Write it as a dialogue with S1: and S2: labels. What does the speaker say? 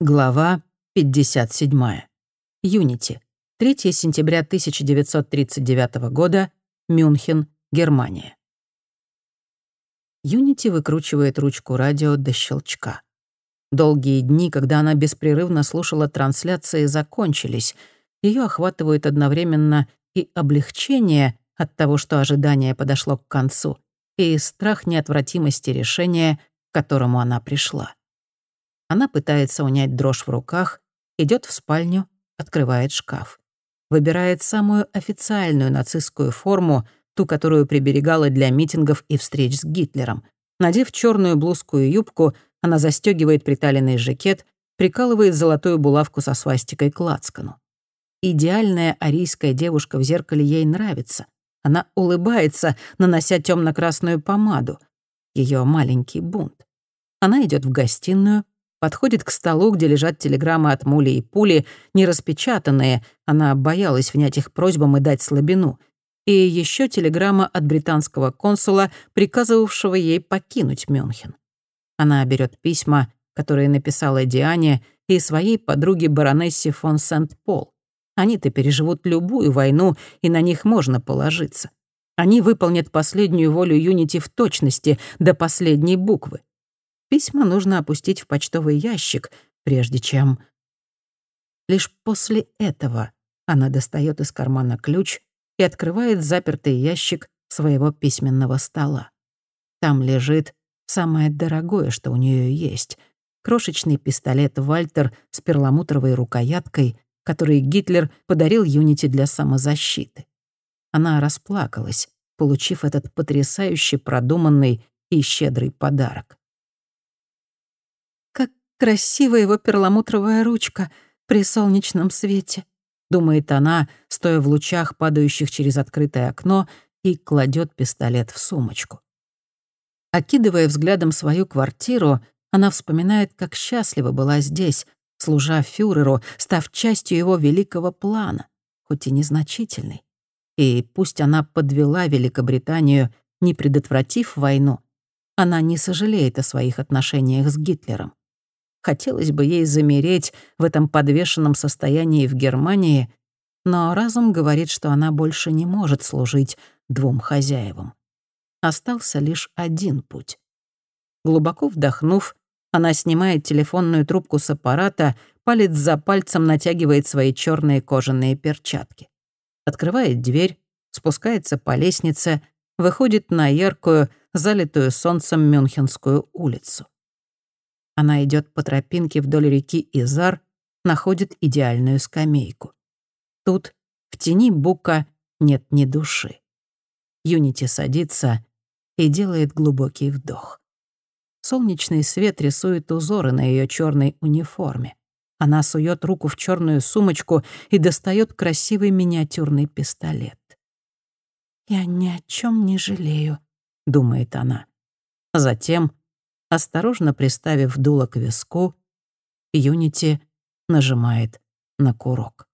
S1: Глава 57. Юнити. 3 сентября 1939 года. Мюнхен, Германия. Юнити выкручивает ручку радио до щелчка. Долгие дни, когда она беспрерывно слушала трансляции, закончились. Ее охватывает одновременно и облегчение от того, что ожидание подошло к концу, и страх неотвратимости решения, к которому она пришла. Она пытается унять дрожь в руках, идет в спальню, открывает шкаф. Выбирает самую официальную нацистскую форму, ту, которую приберегала для митингов и встреч с Гитлером. Надев черную блузку и юбку, она застегивает приталенный жакет, прикалывает золотую булавку со свастикой к лацкану. Идеальная арийская девушка в зеркале ей нравится. Она улыбается, нанося темно красную помаду. Ее маленький бунт. Она идет в гостиную, подходит к столу, где лежат телеграммы от Мули и Пули, не распечатанные, она боялась внять их просьбам и дать слабину, и еще телеграмма от британского консула, приказывавшего ей покинуть Мюнхен. Она берет письма, которые написала Диане и своей подруге баронессе фон Сент-Пол. Они-то переживут любую войну, и на них можно положиться. Они выполнят последнюю волю Юнити в точности, до последней буквы. Письма нужно опустить в почтовый ящик, прежде чем... Лишь после этого она достает из кармана ключ и открывает запертый ящик своего письменного стола. Там лежит самое дорогое, что у нее есть — крошечный пистолет «Вальтер» с перламутровой рукояткой, который Гитлер подарил Юнити для самозащиты. Она расплакалась, получив этот потрясающе продуманный и щедрый подарок. Красивая его перламутровая ручка при солнечном свете, думает она, стоя в лучах, падающих через открытое окно, и кладет пистолет в сумочку. Окидывая взглядом свою квартиру, она вспоминает, как счастлива была здесь, служа фюреру, став частью его великого плана, хоть и незначительный. И пусть она подвела Великобританию, не предотвратив войну, она не сожалеет о своих отношениях с Гитлером. Хотелось бы ей замереть в этом подвешенном состоянии в Германии, но разум говорит, что она больше не может служить двум хозяевам. Остался лишь один путь. Глубоко вдохнув, она снимает телефонную трубку с аппарата, палец за пальцем натягивает свои черные кожаные перчатки. Открывает дверь, спускается по лестнице, выходит на яркую, залитую солнцем Мюнхенскую улицу. Она идет по тропинке вдоль реки Изар, находит идеальную скамейку. Тут, в тени бука, нет ни души. Юнити садится и делает глубокий вдох. Солнечный свет рисует узоры на ее черной униформе. Она сует руку в черную сумочку и достает красивый миниатюрный пистолет. «Я ни о чем не жалею», — думает она. Затем Осторожно приставив дуло к виску, Юнити нажимает на курок.